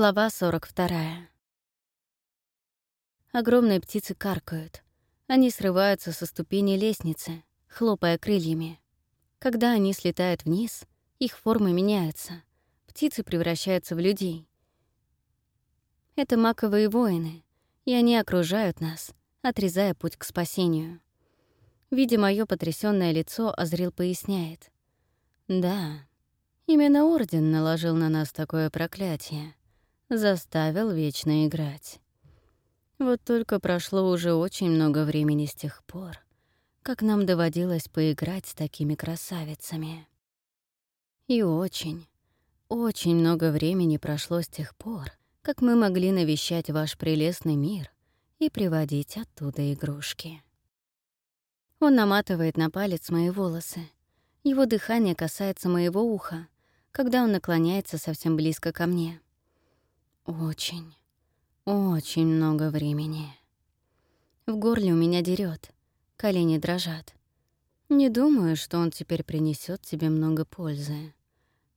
Глава 42. Огромные птицы каркают. Они срываются со ступени лестницы, хлопая крыльями. Когда они слетают вниз, их формы меняются. Птицы превращаются в людей. Это маковые воины, и они окружают нас, отрезая путь к спасению. Видя моё потрясённое лицо, Азрил поясняет. «Да, именно Орден наложил на нас такое проклятие заставил вечно играть. Вот только прошло уже очень много времени с тех пор, как нам доводилось поиграть с такими красавицами. И очень, очень много времени прошло с тех пор, как мы могли навещать ваш прелестный мир и приводить оттуда игрушки. Он наматывает на палец мои волосы. Его дыхание касается моего уха, когда он наклоняется совсем близко ко мне. Очень, очень много времени. В горле у меня дерет, колени дрожат. Не думаю, что он теперь принесет тебе много пользы,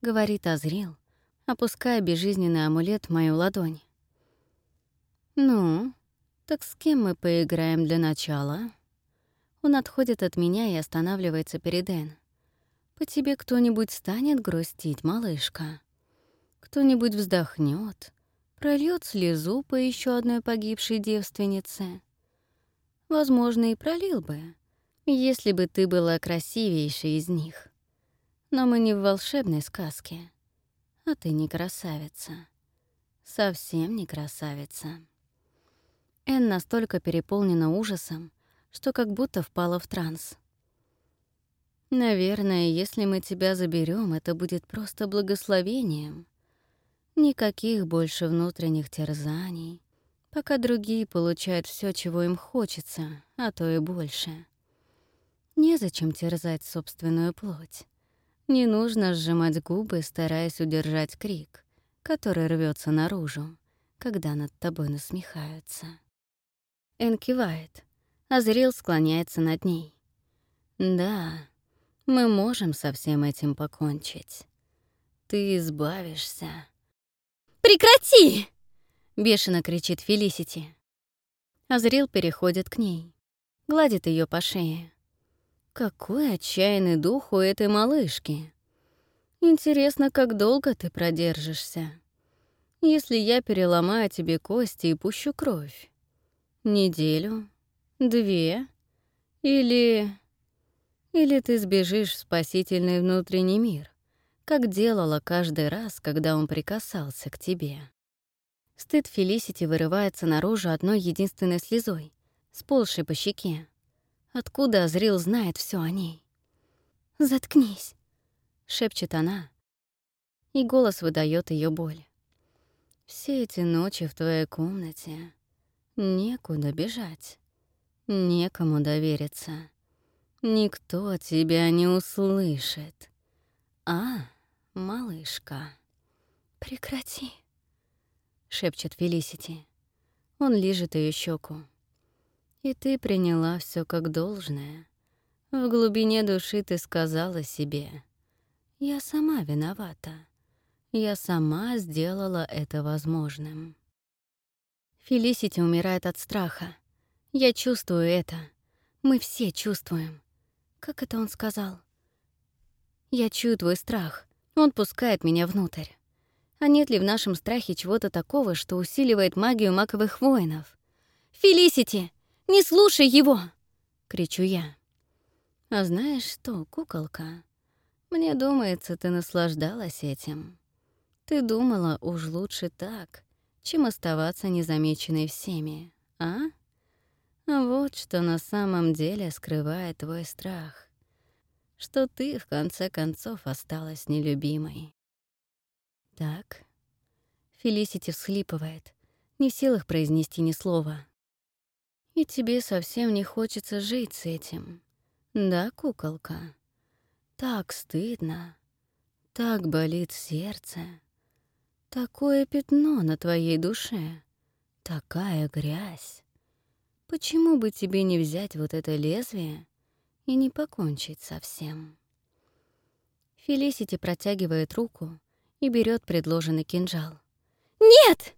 говорит Азрил, опуская безжизненный амулет в мою ладонь. Ну, так с кем мы поиграем для начала? Он отходит от меня и останавливается перед Эн. По тебе кто-нибудь станет грустить, малышка? Кто-нибудь вздохнет, прольет слезу по еще одной погибшей девственнице. Возможно, и пролил бы, если бы ты была красивейшей из них. Но мы не в волшебной сказке, а ты не красавица. Совсем не красавица. Эн настолько переполнена ужасом, что как будто впала в транс. Наверное, если мы тебя заберем, это будет просто благословением. Никаких больше внутренних терзаний, пока другие получают все, чего им хочется, а то и больше. Незачем терзать собственную плоть. Не нужно сжимать губы, стараясь удержать крик, который рвется наружу, когда над тобой насмехаются. Эн кивает, а Зрил склоняется над ней. «Да, мы можем со всем этим покончить. Ты избавишься Прекрати!» — бешено кричит Фелисити. Азрил переходит к ней, гладит ее по шее. Какой отчаянный дух у этой малышки. Интересно, как долго ты продержишься, если я переломаю тебе кости и пущу кровь? Неделю? Две? Или... Или ты сбежишь в спасительный внутренний мир? Как делала каждый раз, когда он прикасался к тебе. Стыд Фелисити вырывается наружу одной единственной слезой, сползшей по щеке. Откуда Азрил знает все о ней? «Заткнись», — шепчет она, и голос выдает ее боль. «Все эти ночи в твоей комнате некуда бежать, некому довериться. Никто тебя не услышит. А, малышка. Прекрати, шепчет Фелисити. Он лижет ее щеку. И ты приняла все как должное. В глубине души ты сказала себе: "Я сама виновата. Я сама сделала это возможным". Фелисити умирает от страха. Я чувствую это. Мы все чувствуем. Как это он сказал? Я чую твой страх. Он пускает меня внутрь. А нет ли в нашем страхе чего-то такого, что усиливает магию маковых воинов? «Фелисити! Не слушай его!» — кричу я. «А знаешь что, куколка? Мне думается, ты наслаждалась этим. Ты думала, уж лучше так, чем оставаться незамеченной всеми, а? Вот что на самом деле скрывает твой страх что ты, в конце концов, осталась нелюбимой. Так. Фелисити всхлипывает, не в силах произнести ни слова. И тебе совсем не хочется жить с этим. Да, куколка? Так стыдно. Так болит сердце. Такое пятно на твоей душе. Такая грязь. Почему бы тебе не взять вот это лезвие и не покончить совсем. Фелисити протягивает руку и берет предложенный кинжал. «Нет!»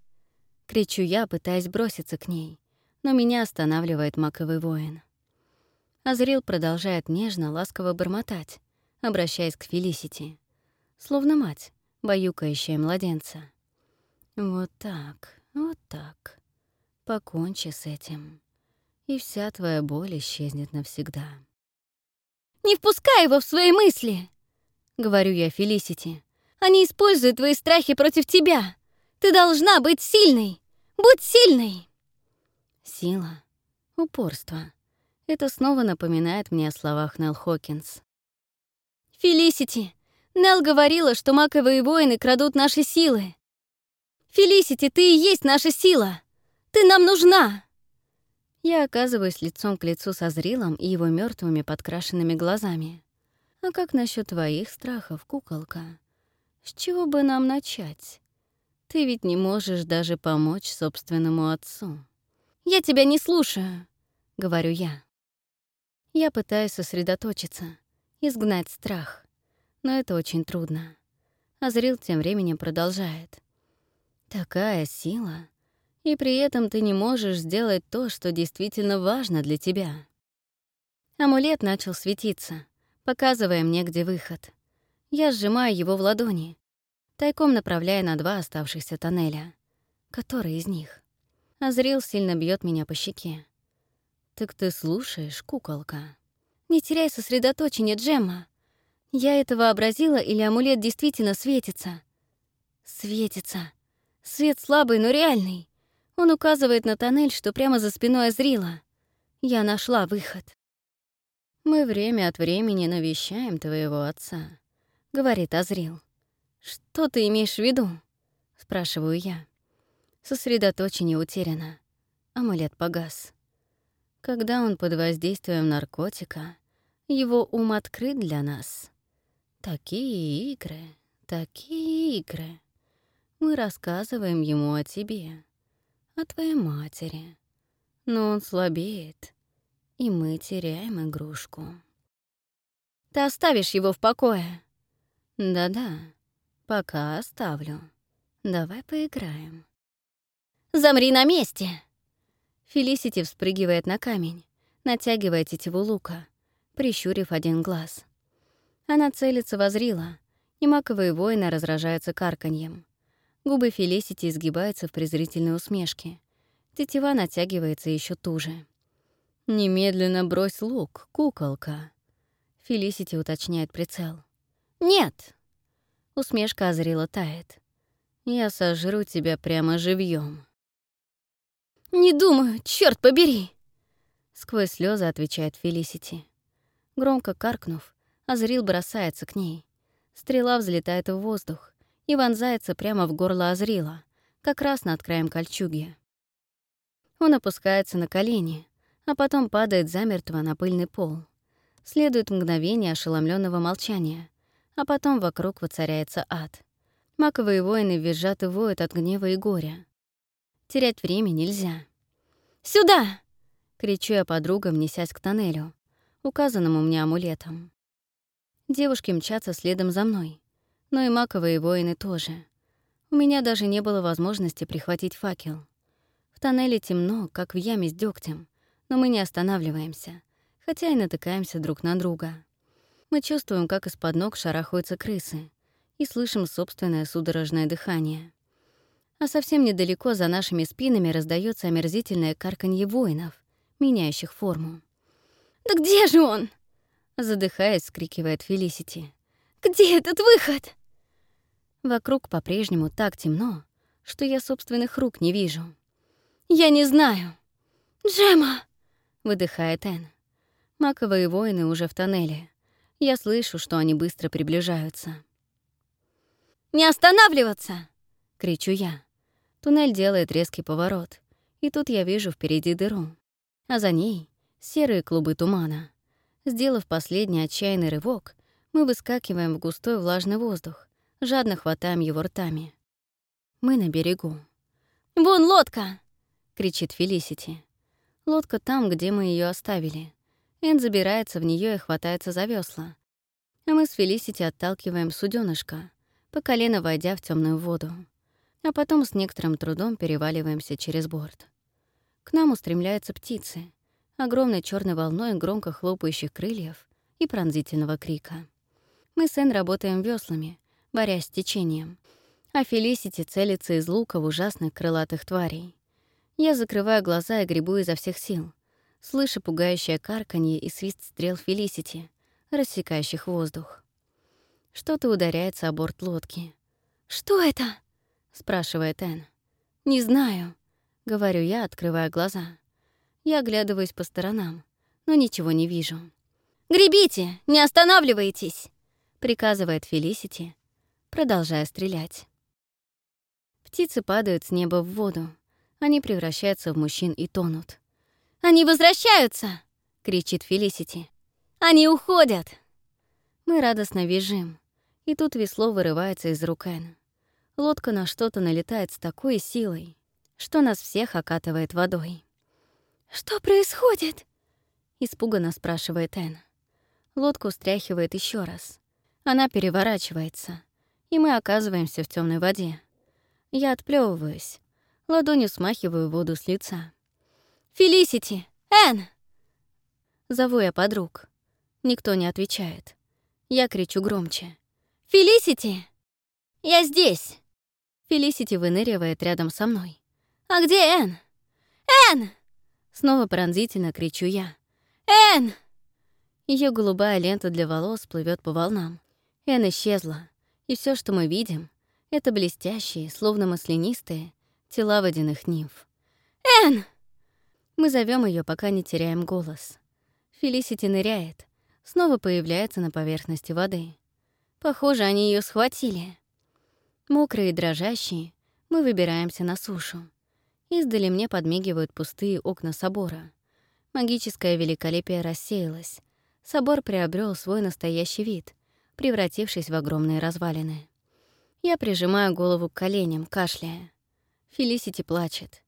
Кричу я, пытаясь броситься к ней, но меня останавливает маковый воин. Азрил продолжает нежно, ласково бормотать, обращаясь к Фелисити, словно мать, баюкающая младенца. Вот так, вот так. Покончи с этим, и вся твоя боль исчезнет навсегда. «Не впускай его в свои мысли!» — говорю я Фелисити. «Они используют твои страхи против тебя. Ты должна быть сильной! Будь сильной!» Сила, упорство. Это снова напоминает мне о словах Нелл Хокинс. «Фелисити, Нелл говорила, что маковые воины крадут наши силы. Фелисити, ты и есть наша сила! Ты нам нужна!» Я оказываюсь лицом к лицу со зрелом и его мертвыми подкрашенными глазами. А как насчет твоих страхов, куколка? С чего бы нам начать? Ты ведь не можешь даже помочь собственному отцу. «Я тебя не слушаю», — говорю я. Я пытаюсь сосредоточиться, изгнать страх, но это очень трудно. Азрил тем временем продолжает. «Такая сила, и при этом ты не можешь сделать то, что действительно важно для тебя. Амулет начал светиться, показывая мне, где выход. Я сжимаю его в ладони, тайком направляя на два оставшихся тоннеля. Который из них? Азрил сильно бьет меня по щеке. «Так ты слушаешь, куколка?» «Не теряй сосредоточение, Джемма. Я это вообразила, или амулет действительно светится?» «Светится. Свет слабый, но реальный. Он указывает на тоннель, что прямо за спиной Азрила. Я нашла выход. «Мы время от времени навещаем твоего отца», — говорит Азрил. «Что ты имеешь в виду?» — спрашиваю я. Сосредоточение утеряно. Амулет погас. Когда он под воздействием наркотика, его ум открыт для нас. Такие игры, такие игры. Мы рассказываем ему о тебе, о твоей матери. Но он слабеет, и мы теряем игрушку. Ты оставишь его в покое? Да-да, пока оставлю. Давай поиграем. Замри на месте! Фелисити вспрыгивает на камень, натягивая тетиву лука, прищурив один глаз. Она целится возрила, и маковые воины разражаются карканьем. Губы Фелисити изгибаются в презрительной усмешке. Тетива натягивается еще туже. «Немедленно брось лук, куколка!» Фелисити уточняет прицел. «Нет!» Усмешка озрила тает. «Я сожру тебя прямо живьем. «Не думаю, черт побери!» Сквозь слезы отвечает Фелисити. Громко каркнув, Азрил бросается к ней. Стрела взлетает в воздух и вонзается прямо в горло Азрила, как раз над краем кольчуги. Он опускается на колени, а потом падает замертво на пыльный пол. Следует мгновение ошеломленного молчания, а потом вокруг воцаряется ад. Маковые воины визжат и воют от гнева и горя. Терять время нельзя. «Сюда!» — кричу я подругам, несясь к тоннелю, указанному мне амулетом. Девушки мчатся следом за мной, но и маковые воины тоже. У меня даже не было возможности прихватить факел. В тоннеле темно, как в яме с дёгтем, но мы не останавливаемся, хотя и натыкаемся друг на друга. Мы чувствуем, как из-под ног шарахаются крысы, и слышим собственное судорожное дыхание. А совсем недалеко за нашими спинами раздается омерзительное карканье воинов, меняющих форму. «Да где же он?» Задыхаясь, скрикивает Фелисити. «Где этот выход?» Вокруг по-прежнему так темно, что я собственных рук не вижу. «Я не знаю». «Джема!» — выдыхает Энн. Маковые воины уже в тоннеле. Я слышу, что они быстро приближаются. «Не останавливаться!» — кричу я. Туннель делает резкий поворот, и тут я вижу впереди дыру, а за ней — серые клубы тумана. Сделав последний отчаянный рывок, мы выскакиваем в густой влажный воздух, жадно хватаем его ртами. Мы на берегу. «Вон лодка!» — кричит Фелисити. Лодка там, где мы ее оставили. Эн забирается в нее и хватается за весла. А мы с Фелисити отталкиваем суденышко, по колено войдя в темную воду. а потом с некоторым трудом переваливаемся через борт. К нам устремляются птицы, огромной черной волной громко хлопающих крыльев и пронзительного крика. Мы с Энн работаем веслами, борясь с течением, а Фелисити целится из лука в ужасных крылатых тварей. Я закрываю глаза и гребу изо всех сил, слыша пугающее карканье и свист стрел Фелисити, рассекающих воздух. Что-то ударяется о борт лодки. «Что это?» — спрашивает Энн. «Не знаю», — говорю я, открывая глаза. Я оглядываюсь по сторонам, но ничего не вижу. «Гребите! Не останавливайтесь!» — приказывает Фелисити, продолжая стрелять. Птицы падают с неба в воду. Они превращаются в мужчин и тонут. «Они возвращаются!» — кричит Фелисити. «Они уходят!» Мы радостно визжим, и тут весло вырывается из рук Энн. Лодка на что-то налетает с такой силой, что нас всех окатывает водой. «Что происходит?» — испуганно спрашивает Энн. Лодку стряхивает еще раз. Она переворачивается, и мы оказываемся в темной воде. Я отплевываюсь, ладонью смахиваю воду с лица. «Фелисити! Энн!» Зову я подруг. Никто не отвечает. Я кричу громче. «Фелисити! Я здесь!» Фелисити выныривает рядом со мной. «А где Энн? Энн!» Снова пронзительно кричу я. «Энн!» Ее голубая лента для волос плывет по волнам. Энн исчезла, и все, что мы видим, — это блестящие, словно маслянистые, тела водяных нимф. «Энн!» Мы зовем ее, пока не теряем голос. Фелисити ныряет, снова появляется на поверхности воды. Похоже, они ее схватили. Мокрые и дрожащие, мы выбираемся на сушу. Издали мне подмигивают пустые окна собора. Магическое великолепие рассеялось. Собор приобрел свой настоящий вид, превратившись в огромные развалины. Я прижимаю голову к коленям, кашляя. Фелисити плачет.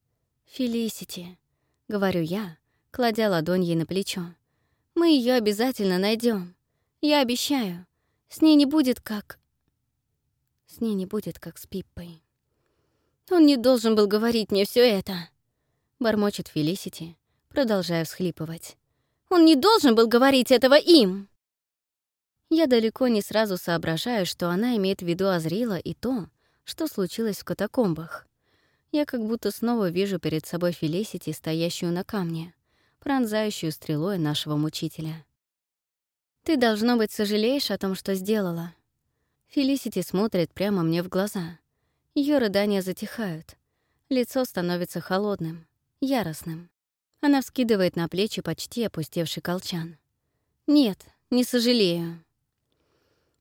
«Фелисити», — говорю я, кладя ладонь ей на плечо. «Мы ее обязательно найдем. Я обещаю. С ней не будет как...» С ней не будет как с Пиппой. Он не должен был говорить мне все это. Бормочет Фелисити, продолжая всхлипывать. Он не должен был говорить этого им. Я далеко не сразу соображаю, что она имеет в виду Азрила и то, что случилось в катакомбах. Я как будто снова вижу перед собой Фелисити, стоящую на камне, пронзающую стрелой нашего мучителя. «Ты, должно быть, сожалеешь о том, что сделала». Фелисити смотрит прямо мне в глаза. Ее рыдания затихают. Лицо становится холодным, яростным. Она вскидывает на плечи почти опустевший колчан. «Нет, не сожалею».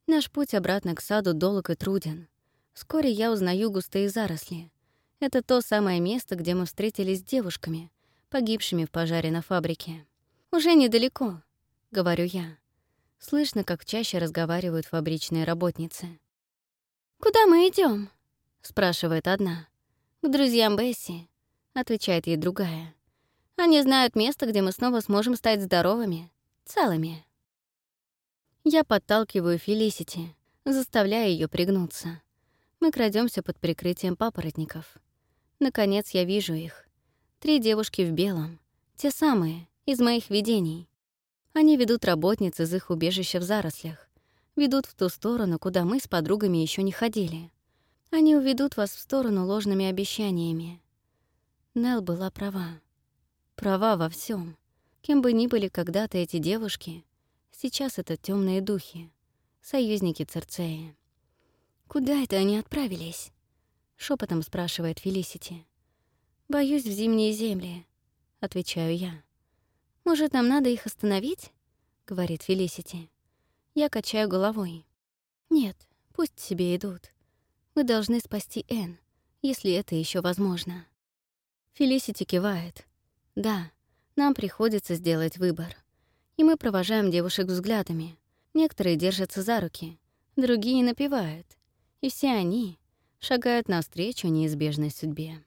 Наш путь обратно к саду долг и труден. Вскоре я узнаю густые заросли. Это то самое место, где мы встретились с девушками, погибшими в пожаре на фабрике. «Уже недалеко», — говорю я. Слышно, как чаще разговаривают фабричные работницы. «Куда мы идем? спрашивает одна. «К друзьям Бесси», — отвечает ей другая. «Они знают место, где мы снова сможем стать здоровыми, целыми». Я подталкиваю Фелисити, заставляя ее пригнуться. Мы крадемся под прикрытием папоротников. Наконец я вижу их. Три девушки в белом, те самые, из моих видений. Они ведут работниц из их убежища в зарослях, ведут в ту сторону, куда мы с подругами еще не ходили. Они уведут вас в сторону ложными обещаниями. Нел была права. Права во всем. Кем бы ни были когда-то эти девушки, сейчас это темные духи, союзники Церцеи. «Куда это они отправились?» — шепотом спрашивает Фелисити. «Боюсь, в зимние земли», — отвечаю я. «Может, нам надо их остановить?» — говорит Фелисити. Я качаю головой. «Нет, пусть себе идут. Мы должны спасти Энн, если это еще возможно. Фелисити кивает. Да, нам приходится сделать выбор. И мы провожаем девушек взглядами. Некоторые держатся за руки, другие напевают. И все они шагают навстречу неизбежной судьбе.